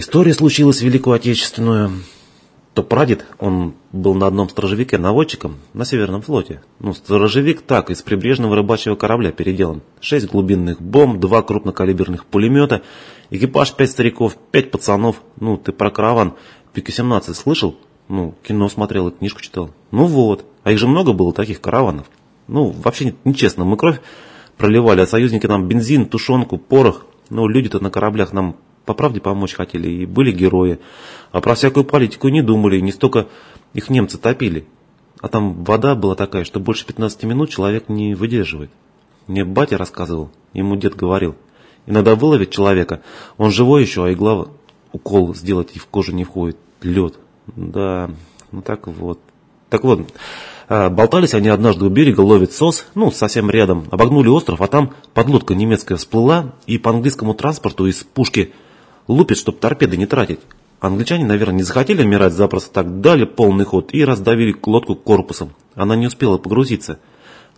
История случилась Великую Отечественную. То прадед, он был на одном стражевике наводчиком на Северном флоте. Ну, сторожевик так, из прибрежного рыбачьего корабля переделан. Шесть глубинных бомб, два крупнокалиберных пулемета, экипаж пять стариков, пять пацанов. Ну, ты про караван Пика-17 слышал? Ну, кино смотрел и книжку читал. Ну вот, а их же много было таких караванов. Ну, вообще нечестно, мы кровь проливали, а союзники нам бензин, тушенку, порох. Ну, люди-то на кораблях нам по правде помочь хотели и были герои. А про всякую политику не думали, не столько их немцы топили. А там вода была такая, что больше 15 минут человек не выдерживает. Мне батя рассказывал, ему дед говорил. Иногда выловит человека, он живой еще, а игла укол сделать и в кожу не входит. Лед. Да, ну так вот. Так вот, а, болтались они однажды у берега, ловят сос, ну, совсем рядом, обогнули остров, а там подлодка немецкая всплыла, и по английскому транспорту из пушки лупит, чтобы торпеды не тратить. Англичане, наверное, не захотели умирать запросто так, дали полный ход и раздавили лодку корпусом. Она не успела погрузиться.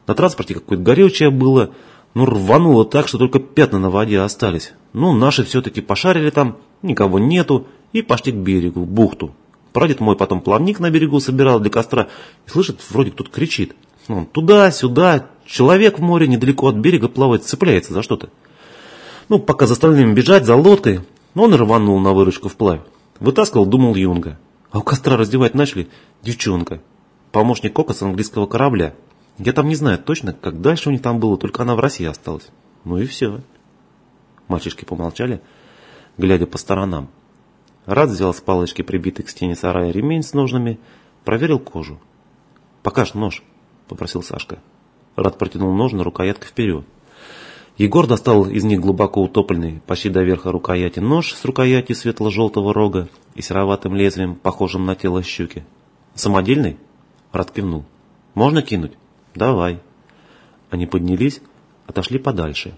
На транспорте какое-то горючее было, ну, рвануло так, что только пятна на воде остались. Ну, наши все-таки пошарили там, никого нету, и пошли к берегу, в бухту. Прадед мой потом плавник на берегу собирал для костра и слышит, вроде кто-то кричит. Ну, туда-сюда, человек в море недалеко от берега плавает, цепляется за что-то. Ну, пока за остальными бежать, за лодкой, он рванул на выручку вплавь. Вытаскивал, думал Юнга. А у костра раздевать начали девчонка. Помощник Кока с английского корабля. Я там не знаю точно, как дальше у них там было, только она в России осталась. Ну и все. Мальчишки помолчали, глядя по сторонам. Рад взял с палочки прибитый к стене сарая ремень с ножными, проверил кожу. «Покаж нож», — попросил Сашка. Рад протянул нож на рукоятку вперед. Егор достал из них глубоко утопленный, почти до верха рукояти нож с рукоятью светло-желтого рога и сероватым лезвием, похожим на тело щуки. «Самодельный?» Рад кивнул. «Можно кинуть?» «Давай». Они поднялись, отошли подальше.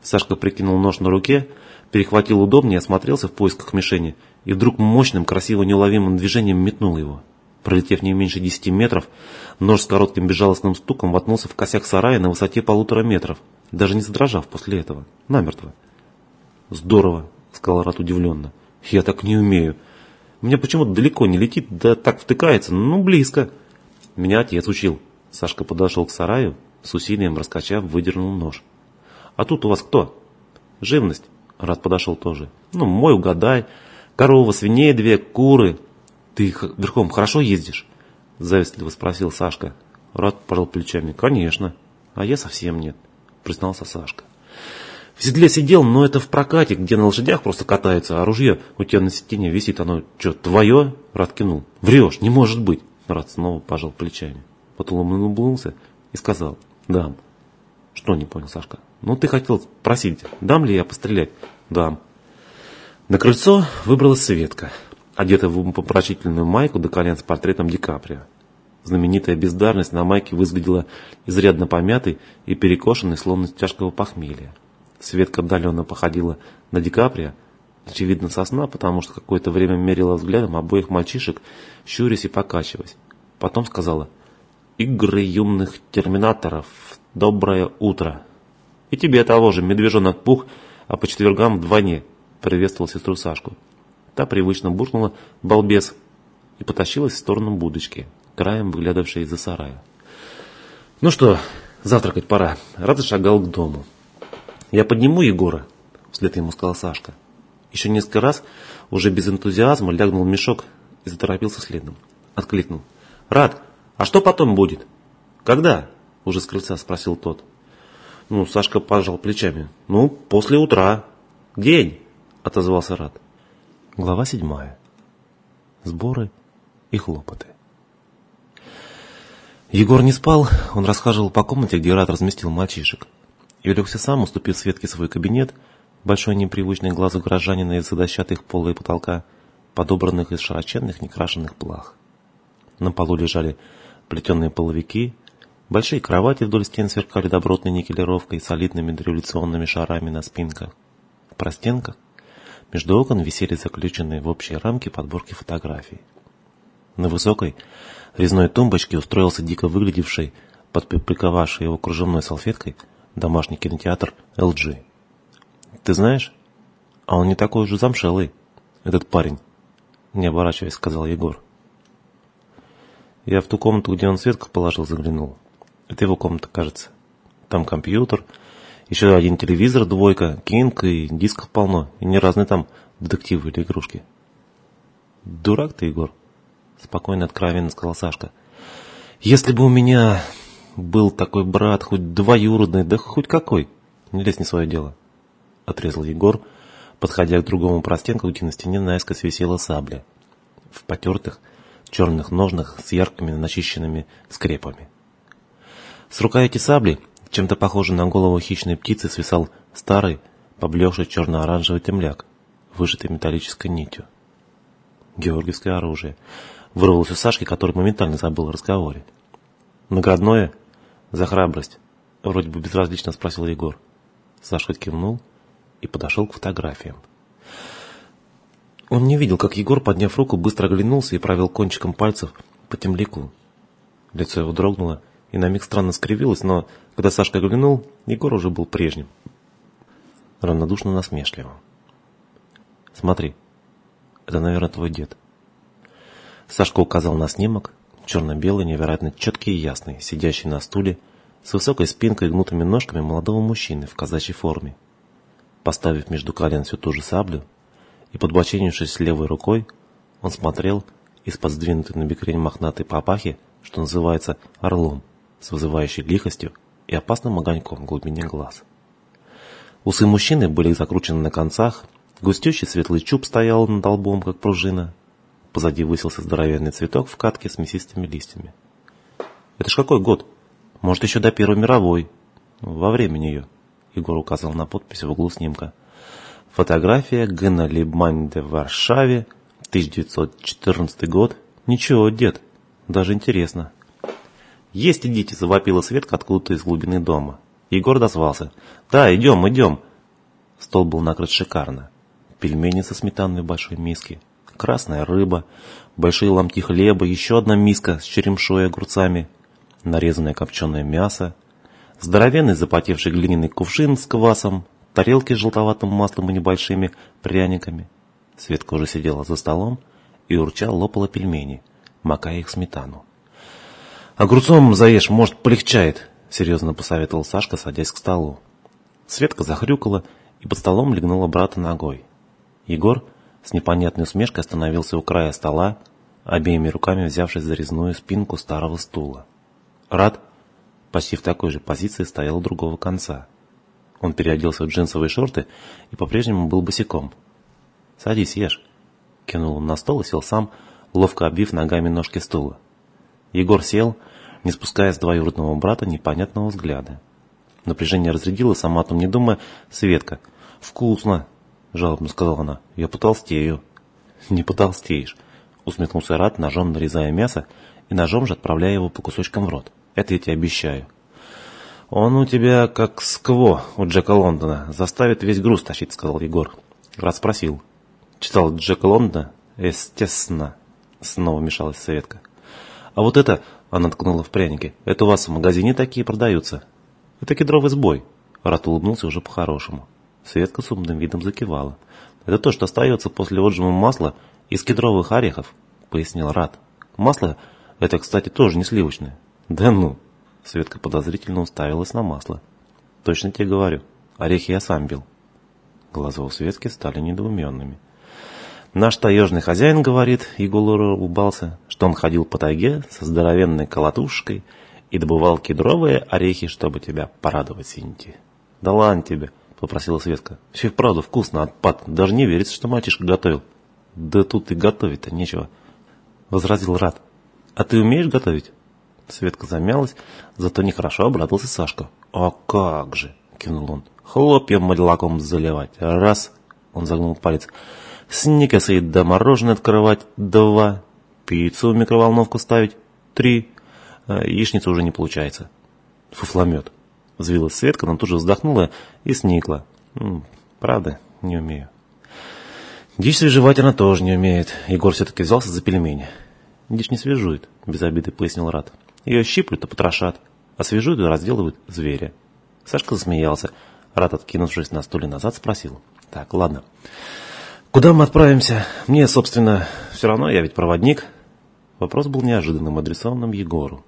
Сашка прикинул нож на руке, перехватил удобнее, осмотрелся в поисках мишени и вдруг мощным, красиво неуловимым движением метнул его. Пролетев не меньше десяти метров, нож с коротким безжалостным стуком воткнулся в косяк сарая на высоте полутора метров, даже не задрожав после этого, намертво. «Здорово», — сказал Рат удивленно. «Я так не умею. Меня почему-то далеко не летит, да так втыкается, ну, близко». «Меня отец учил». Сашка подошел к сараю, с усилием раскачав, выдернул нож. «А тут у вас кто?» «Живность». Рад подошел тоже. «Ну, мой угадай. Корова, свиней две, куры. Ты верхом хорошо ездишь?» Завистливо спросил Сашка. Рад пожал плечами. «Конечно. А я совсем нет», признался Сашка. В седле сидел, но это в прокате, где на лошадях просто катаются, а ружье у тебя на стене висит, оно что, твое? Рад. Врешь, не может быть. Рад снова пожал плечами. Потом он улыбнулся и сказал, дам. Что не понял Сашка? Ну, ты хотел спросить, дам ли я пострелять? Дам. На крыльцо выбралась Светка, одетая в попрочительную майку до колен с портретом Ди Каприо. Знаменитая бездарность на майке выглядела изрядно помятой и перекошенной, словно с тяжкого похмелья. Светка отдаленно походила на Ди Каприо, очевидно со сна, потому что какое-то время мерила взглядом обоих мальчишек, щурясь и покачиваясь. Потом сказала «Игры юных терминаторов. Доброе утро». И тебе того же, медвежонок пух, а по четвергам вдвойне, приветствовал сестру Сашку. Та привычно буркнула «балбес» и потащилась в сторону будочки, краем выглядывавшей из-за сарая. «Ну что, завтракать пора». Рад шагал к дому. «Я подниму Егора», — вслед ему сказал Сашка. Еще несколько раз, уже без энтузиазма, лягнул мешок и заторопился следом. Откликнул. «Рад, а что потом будет?» «Когда?» — уже с крыльца спросил тот. Ну, Сашка пожал плечами. Ну, после утра. День, отозвался Рад. Глава седьмая. Сборы и хлопоты. Егор не спал, он расхаживал по комнате, где Рад разместил мальчишек. И улегся сам, уступив Светке свой кабинет, большой непривычный глазу горожанина из-за пола и потолка, подобранных из широченных некрашенных плах. На полу лежали плетеные половики, Большие кровати вдоль стен сверкали добротной никелировкой и солидными дореволюционными шарами на спинках. В простенках между окон висели заключенные в общие рамки подборки фотографий. На высокой резной тумбочке устроился дико выглядевший, подприковавший его кружевной салфеткой, домашний кинотеатр LG. «Ты знаешь? А он не такой уже замшелый», этот парень?» Не оборачиваясь, сказал Егор. Я в ту комнату, где он Светку положил, заглянул. Это его комната, кажется. Там компьютер, еще один телевизор, двойка, кинг и дисков полно. И не разные там детективы или игрушки. Дурак ты, Егор. Спокойно, откровенно сказал Сашка. Если бы у меня был такой брат, хоть двоюродный, да хоть какой, не лезь не свое дело. Отрезал Егор, подходя к другому простенку, где на стене наискось висела сабля. В потертых черных ножнах с яркими начищенными скрепами. С рукояти сабли чем-то похожий на голову хищной птицы свисал старый, поблекший черно-оранжевый темляк, выжатый металлической нитью. Георгиевское оружие. Вырвалось у Сашки, который моментально забыл о разговоре. «Наградное? За храбрость?» Вроде бы безразлично спросил Егор. Сашка кивнул и подошел к фотографиям. Он не видел, как Егор, подняв руку, быстро оглянулся и провел кончиком пальцев по темляку. Лицо его дрогнуло, и на миг странно скривилась, но когда Сашка оглянул, Егор уже был прежним. Равнодушно насмешливым. «Смотри, это, наверное, твой дед». Сашка указал на снимок, черно-белый, невероятно четкий и ясный, сидящий на стуле, с высокой спинкой и гнутыми ножками молодого мужчины в казачьей форме. Поставив между колен всю ту же саблю и подбоченившись левой рукой, он смотрел из-под сдвинутой на бекрень мохнатой папахи, что называется, орлом, с вызывающей лихостью и опасным огоньком в глубине глаз. Усы мужчины были закручены на концах, густющий светлый чуб стоял над долбом, как пружина. Позади высился здоровенный цветок в катке с мясистыми листьями. «Это ж какой год? Может, еще до Первой мировой. Во время нее», — Егор указал на подпись в углу снимка. «Фотография Гена Либманде в Варшаве, 1914 год. Ничего, дед, даже интересно». «Есть идите!» – завопила Светка откуда-то из глубины дома. Егор дозвался. «Да, идем, идем!» Стол был накрыт шикарно. Пельмени со сметаной в большой миске, красная рыба, большие ломти хлеба, еще одна миска с черемшой и огурцами, нарезанное копченое мясо, здоровенный запотевший глиняный кувшин с квасом, тарелки с желтоватым маслом и небольшими пряниками. Светка уже сидела за столом и урча лопала пельмени, макая их сметану. «Огурцом заешь, может, полегчает», — серьезно посоветовал Сашка, садясь к столу. Светка захрюкала и под столом легнула брата ногой. Егор с непонятной усмешкой остановился у края стола, обеими руками взявшись за резную спинку старого стула. Рад, почти в такой же позиции, стоял у другого конца. Он переоделся в джинсовые шорты и по-прежнему был босиком. «Садись, ешь», — кинул он на стол и сел сам, ловко обвив ногами ножки стула. Егор сел, не спуская с двоюродного брата непонятного взгляда. Напряжение разрядило, сама там не думая, Светка. «Вкусно!» – жалобно сказала она. «Я потолстею». «Не потолстеешь», – усмехнулся Рад, ножом нарезая мясо и ножом же отправляя его по кусочкам в рот. «Это я тебе обещаю». «Он у тебя как скво у Джека Лондона. Заставит весь груз тащить», — сказал Егор. Рад спросил. «Читал Джека Лондона?» «Естественно», — снова мешалась Светка. «А вот это...» — она ткнула в пряники. «Это у вас в магазине такие продаются?» «Это кедровый сбой». Рат улыбнулся уже по-хорошему. Светка с умным видом закивала. «Это то, что остается после отжима масла из кедровых орехов», — пояснил Рат. «Масло это, кстати, тоже не сливочное». «Да ну!» — Светка подозрительно уставилась на масло. «Точно тебе говорю. Орехи я сам бил». Глаза у Светки стали недоуменными. Наш таежный хозяин говорит, Егор улыбался, что он ходил по тайге со здоровенной колотушкой и добывал кедровые орехи, чтобы тебя порадовать, Синти. Да ладно тебе, попросила Светка. Все вправду вкусно, отпад. Даже не верится, что мальчишка готовил. Да тут и готовить-то нечего, возразил Рад. А ты умеешь готовить? Светка замялась, зато нехорошо обрадовался Сашка. А как же, кивнул он. Хлопья молоком заливать. Раз, он загнул палец. Сникерсы да мороженое открывать – два. Пиццу в микроволновку ставить – три. А яичница уже не получается. Фуфломет. Взвилась Светка, но тут же вздохнула и сникла. Правда, не умею. Дичь свежевать она тоже не умеет. Егор все-таки взялся за пельмени. Дичь не свежует, без обиды пояснил Рад. Ее щиплют и потрошат, а свежуют и разделывают зверя. Сашка засмеялся. Рад, откинувшись на стуле назад, спросил. Так, ладно. Куда мы отправимся? Мне, собственно, все равно, я ведь проводник. Вопрос был неожиданным, адресованным Егору.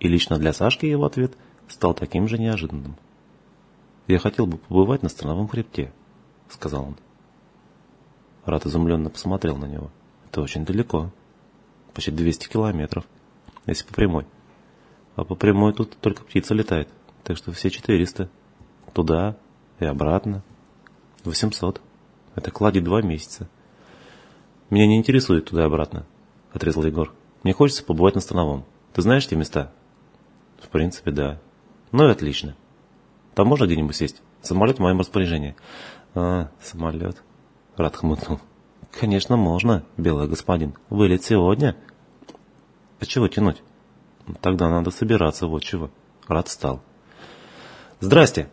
И лично для Сашки его ответ стал таким же неожиданным. «Я хотел бы побывать на Страновом хребте», — сказал он. Рад изумленно посмотрел на него. «Это очень далеко. Почти 200 километров, если по прямой. А по прямой тут только птица летает, так что все 400. Туда и обратно. 800. Это клади два месяца. Меня не интересует туда и обратно, отрезал Егор. Мне хочется побывать на Становом. Ты знаешь те места? В принципе, да. Ну и отлично. Там можно где-нибудь сесть? Самолет в моем распоряжении. А, самолет. Рад хмыкнул. Конечно, можно, белый господин. Вылет сегодня. А чего тянуть? Тогда надо собираться, вот чего. Рад встал. Здрасте.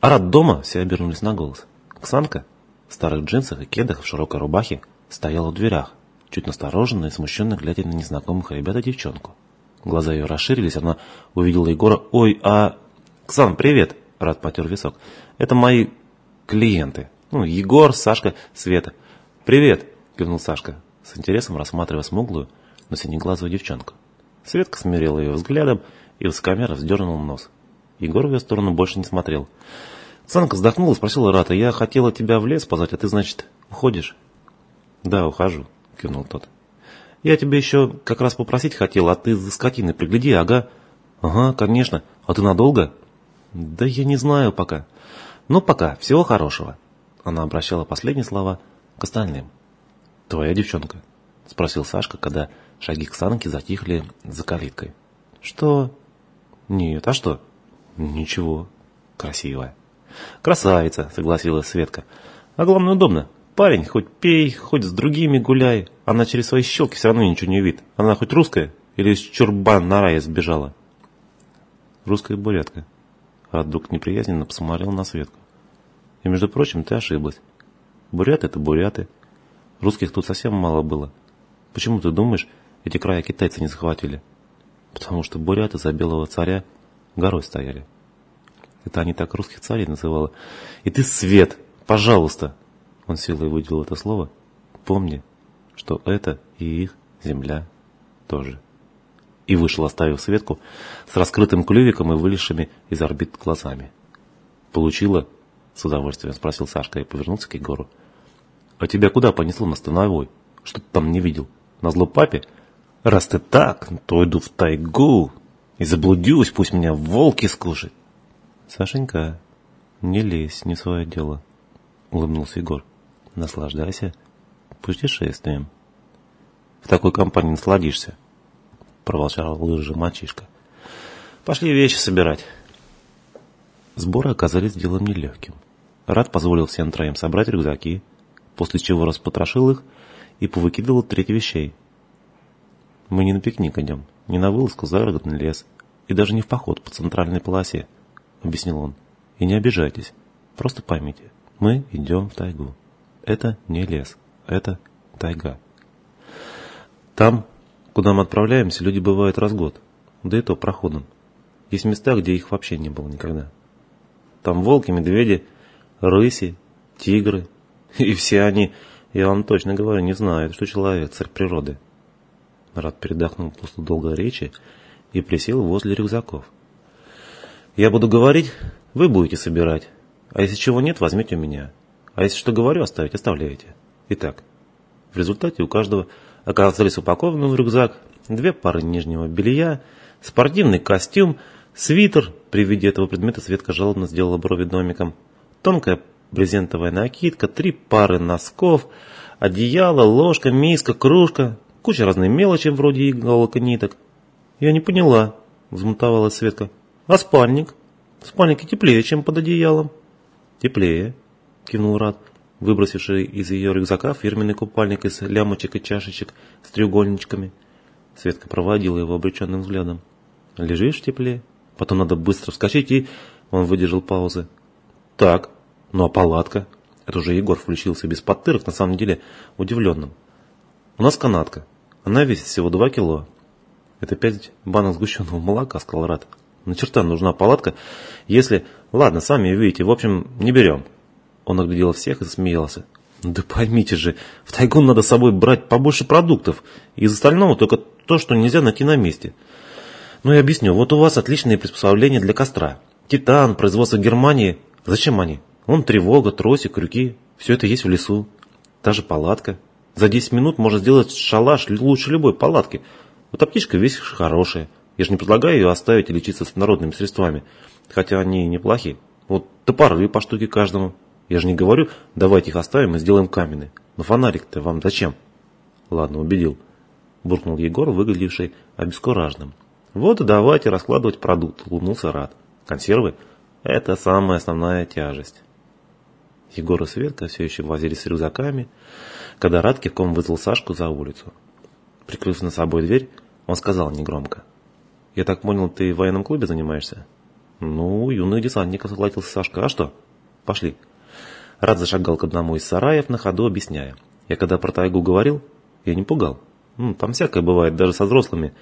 А Рад дома? Все обернулись на голос. Ксанка, в старых джинсах и кедах в широкой рубахе, стояла в дверях, чуть настороженно и смущенно глядя на незнакомых ребят и девчонку. Глаза ее расширились, она увидела Егора. «Ой, а...» «Ксан, привет!» Рад потер висок. «Это мои клиенты. Ну, Егор, Сашка, Света». «Привет!» кивнул Сашка, с интересом рассматривая смуглую, но синеглазую девчонку. Светка смирила ее взглядом и высокомерно вздернул нос. Егор в ее сторону больше не смотрел. Санка вздохнула и спросила Рата, я хотела тебя в лес позвать, а ты, значит, уходишь? Да, ухожу, кивнул тот. Я тебя еще как раз попросить хотел, а ты за скотиной пригляди, ага. Ага, конечно. А ты надолго? Да я не знаю пока. Ну, пока. Всего хорошего. Она обращала последние слова к остальным. Твоя девчонка? Спросил Сашка, когда шаги к Санке затихли за калиткой. Что? Нет, а что? Ничего. Красивая. «Красавица», — согласилась Светка. «А главное, удобно. Парень, хоть пей, хоть с другими гуляй. Она через свои щелки все равно ничего не видит. Она хоть русская или из чурбан на рая сбежала?» «Русская бурятка». А вдруг неприязненно посмотрел на Светку. «И, между прочим, ты ошиблась. Буряты — это буряты. Русских тут совсем мало было. Почему ты думаешь, эти края китайцы не захватили? Потому что буряты за белого царя горой стояли». Это они так русских царей называли. И ты свет, пожалуйста. Он силой выделил это слово. Помни, что это и их земля тоже. И вышел, оставив Светку с раскрытым клювиком и вылезшими из орбит глазами. «Получила?» — с удовольствием спросил Сашка и повернулся к Егору. «А тебя куда понесло на становой? Что ты там не видел? На зло папе? Раз ты так, то иду в тайгу и заблудюсь, пусть меня волки скушают. «Сашенька, не лезь, не свое дело», — улыбнулся Егор. «Наслаждайся путешествием». «В такой компании насладишься», — проволчал лыжи мальчишка. «Пошли вещи собирать». Сборы оказались делом нелегким. Рад позволил всем троим собрать рюкзаки, после чего распотрошил их и повыкидывал треть вещей. «Мы не на пикник идем, не на вылазку в загородный лес и даже не в поход по центральной полосе», — объяснил он. «И не обижайтесь. Просто поймите, мы идем в тайгу. Это не лес, это тайга. Там, куда мы отправляемся, люди бывают раз в год, да и то проходом. Есть места, где их вообще не было никогда. Там волки, медведи, рыси, тигры. И все они, я вам точно говорю, не знают, что человек – царь природы. Рад передохнул после долгой речи и присел возле рюкзаков. Я буду говорить, вы будете собирать. А если чего нет, возьмите у меня. А если что говорю, оставить, оставляете. Итак, в результате у каждого оказались упакованы в рюкзак две пары нижнего белья, спортивный костюм, свитер, при виде этого предмета Светка жалобно сделала брови домиком, тонкая брезентовая накидка, три пары носков, одеяло, ложка, миска, кружка, куча разной мелочи вроде иголок и ниток. «Я не поняла», — взмутовалась Светка. А спальник? Спальник и теплее, чем под одеялом. Теплее, кивнул Рад, выбросивший из ее рюкзака фирменный купальник из лямочек и чашечек с треугольничками. Светка проводила его обреченным взглядом. Лежишь в тепле, потом надо быстро вскочить и... Он выдержал паузы. Так, ну а палатка? Это уже Егор включился без подтырок, на самом деле удивленным. У нас канатка. Она весит всего два кило. Это пять банок сгущенного молока, сказал Рад. На черта нужна палатка, если... Ладно, сами видите, в общем, не берем. Он оглядел всех и засмеялся. Да поймите же, в тайгу надо с собой брать побольше продуктов. Из остального только то, что нельзя найти на месте. Ну и объясню. Вот у вас отличные приспособления для костра. Титан, производство Германии. Зачем они? Вон тревога, тросик, крюки. Все это есть в лесу. Та же палатка. За 10 минут можно сделать шалаш лучше любой палатки. Вот аптечка весь хорошая. Я же не предлагаю ее оставить и лечиться с народными средствами. Хотя они неплохие. Вот топоры по штуке каждому. Я же не говорю, давайте их оставим и сделаем каменные. Но фонарик-то вам зачем? Ладно, убедил. Буркнул Егор, выглядевший обескураженным. Вот и давайте раскладывать продукт, улыбнулся Рад. Консервы – это самая основная тяжесть. Егор и Светка все еще возились с рюкзаками, когда Рад кивком вызвал Сашку за улицу. Прикрыв на собой дверь, он сказал негромко. «Я так понял, ты в военном клубе занимаешься?» «Ну, юных десантников согласился Сашка. А что? Пошли». Рад зашагал к одному из сараев, на ходу объясняя. «Я когда про тайгу говорил, я не пугал. Ну, там всякое бывает, даже со взрослыми.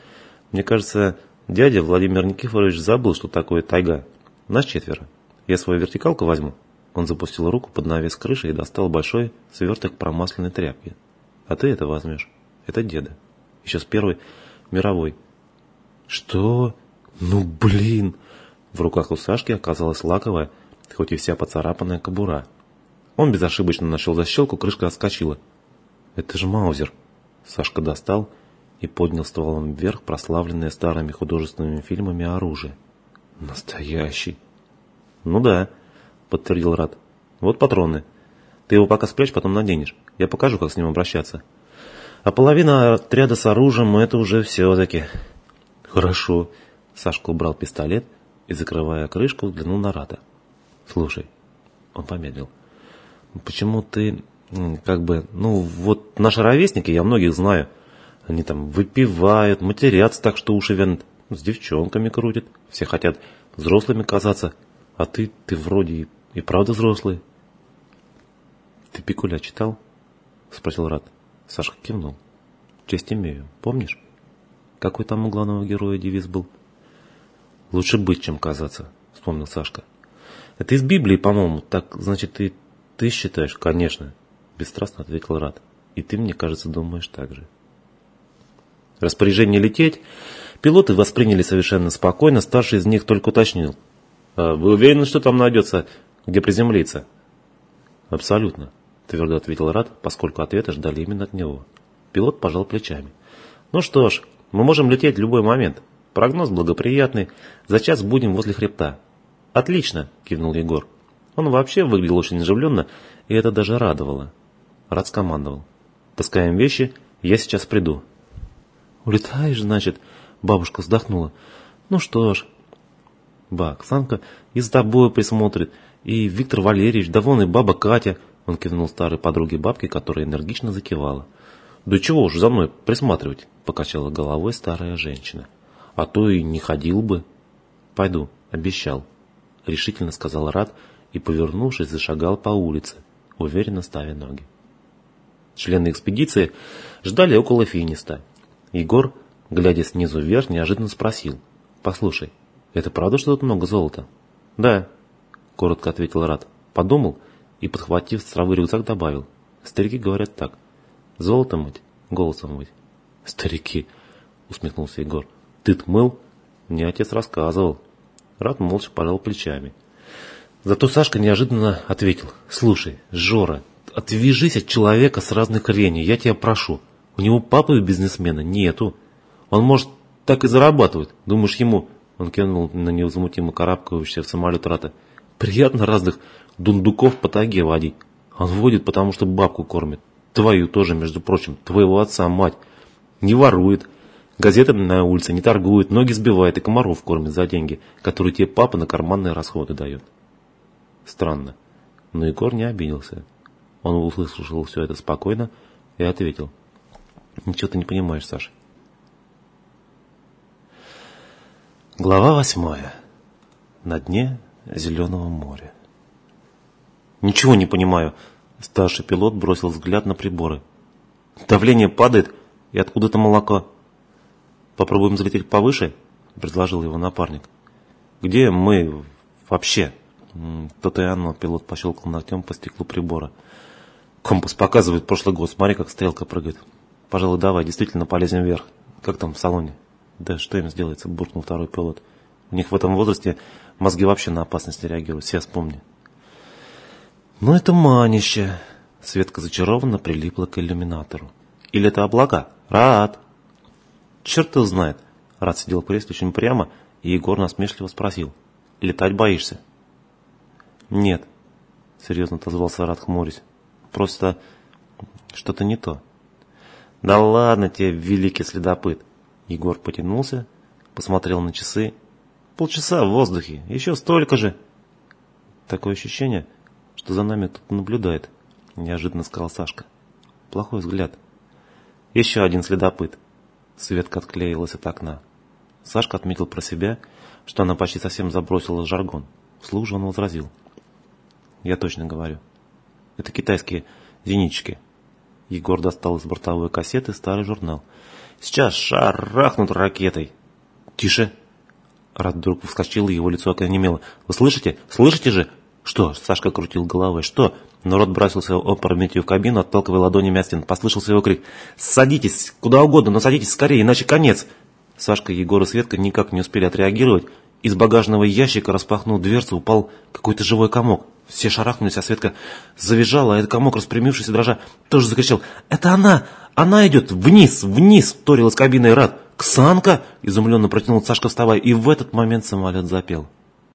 Мне кажется, дядя Владимир Никифорович забыл, что такое тайга. Нас четверо. Я свою вертикалку возьму». Он запустил руку под навес крыши и достал большой сверток промасленной тряпки. «А ты это возьмешь. Это деда. Еще с Первой мировой». «Что? Ну блин!» В руках у Сашки оказалась лаковая, хоть и вся поцарапанная кобура. Он безошибочно нашел защелку, крышка отскочила. «Это же Маузер!» Сашка достал и поднял стволом вверх прославленное старыми художественными фильмами оружие. «Настоящий!» «Ну да», — подтвердил Рад. «Вот патроны. Ты его пока спрячь, потом наденешь. Я покажу, как с ним обращаться. А половина отряда с оружием — это уже все-таки...» «Хорошо». Сашка убрал пистолет и, закрывая крышку, взглянул на Рада. «Слушай». Он помедлил. «Почему ты, как бы, ну, вот наши ровесники, я многих знаю, они там выпивают, матерятся так, что уши вянут, с девчонками крутят, все хотят взрослыми казаться, а ты, ты вроде и, и правда взрослый». «Ты Пикуля читал?» — спросил Рад. Сашка кивнул. «Честь имею. Помнишь?» Какой там у главного героя девиз был? «Лучше быть, чем казаться», — вспомнил Сашка. «Это из Библии, по-моему. Так, значит, ты, ты считаешь?» «Конечно», — бесстрастно ответил Рад. «И ты, мне кажется, думаешь так же». Распоряжение лететь пилоты восприняли совершенно спокойно. Старший из них только уточнил. «А «Вы уверены, что там найдется, где приземлиться?» «Абсолютно», — твердо ответил Рад, поскольку ответы ждали именно от него. Пилот пожал плечами. «Ну что ж, мы можем лететь в любой момент. Прогноз благоприятный. За час будем возле хребта. Отлично, кивнул Егор. Он вообще выглядел очень оживленно, и это даже радовало. Рад скомандовал. Таскаем вещи, я сейчас приду. Улетаешь, значит? Бабушка вздохнула. Ну что ж. Ба, Оксанка и за тобой присмотрит, и Виктор Валерьевич, да вон и баба Катя. Он кивнул старой подруге бабки, которая энергично закивала. «Да чего уж за мной присматривать?» – покачала головой старая женщина. «А то и не ходил бы». «Пойду, обещал», – решительно сказал Рад и, повернувшись, зашагал по улице, уверенно ставя ноги. Члены экспедиции ждали около финиста. Егор, глядя снизу вверх, неожиданно спросил. «Послушай, это правда, что тут много золота?» «Да», – коротко ответил Рад. Подумал и, подхватив с травы рюкзак, добавил. «Старики говорят так – Золото мыть, голосом мыть. Старики, усмехнулся Егор. Ты-то мыл? Мне отец рассказывал. Рад молча пожал плечами. Зато Сашка неожиданно ответил. Слушай, Жора, отвяжись от человека с разных хреней, я тебя прошу. У него папы бизнесмена нету. Он может так и зарабатывать. Думаешь, ему... Он кинул на невозмутимо карабкающегося в самолет Рата. Приятно разных дундуков по таге водить. Он водит, потому что бабку кормит. Твою тоже, между прочим, твоего отца, мать. Не ворует. Газетами на улице не торгует, ноги сбивает и комаров кормит за деньги, которые тебе папа на карманные расходы дает. Странно. Но Егор не обиделся. Он услышал все это спокойно и ответил. Ничего ты не понимаешь, Саша. Глава восьмая. На дне зеленого моря. Ничего не понимаю, Старший пилот бросил взгляд на приборы. «Давление падает, и откуда-то молоко». «Попробуем залететь повыше?» – предложил его напарник. «Где мы вообще?» «То-то и оно», – пилот пощелкал ногтем по стеклу прибора. Компас показывает прошлый год. Смотри, как стрелка прыгает. Пожалуй, давай, действительно полезем вверх. Как там в салоне? Да что им сделается, буркнул второй пилот. У них в этом возрасте мозги вообще на опасности реагируют, все вспомни. Ну это манище. Светка зачарованно прилипла к иллюминатору. Или это облака? Рад. Черт его знает. Рад сидел в кресле очень прямо, и Егор насмешливо спросил. Летать боишься? Нет, серьезно отозвался Рад, хмурясь. Просто что-то не то. Да ладно тебе, великий следопыт. Егор потянулся, посмотрел на часы. Полчаса в воздухе, еще столько же. Такое ощущение, что за нами тут наблюдает, неожиданно сказал Сашка. Плохой взгляд. Еще один следопыт. Светка отклеилась от окна. Сашка отметил про себя, что она почти совсем забросила жаргон. Вслух же он возразил. Я точно говорю. Это китайские зенитчики. Егор достал из бортовой кассеты старый журнал. Сейчас шарахнут ракетой. Тише. Рад вдруг вскочил, его лицо окаменело. Вы слышите? Слышите же? Что? Сашка крутил головой. Что? Народ бросился опрометью в кабину, отталкивая ладони стен. Послышался его крик. «Садитесь! Куда угодно, но садитесь скорее, иначе конец!» Сашка, Егор и Светка никак не успели отреагировать. Из багажного ящика распахнул дверцу, упал какой-то живой комок. Все шарахнулись, а Светка завизжала, а этот комок, распрямившись и дрожа, тоже закричал. «Это она! Она идет! Вниз! Вниз!» — вторил из кабины Рад. «Ксанка!» — изумленно протянул Сашка, вставая, и в этот момент самолет запел.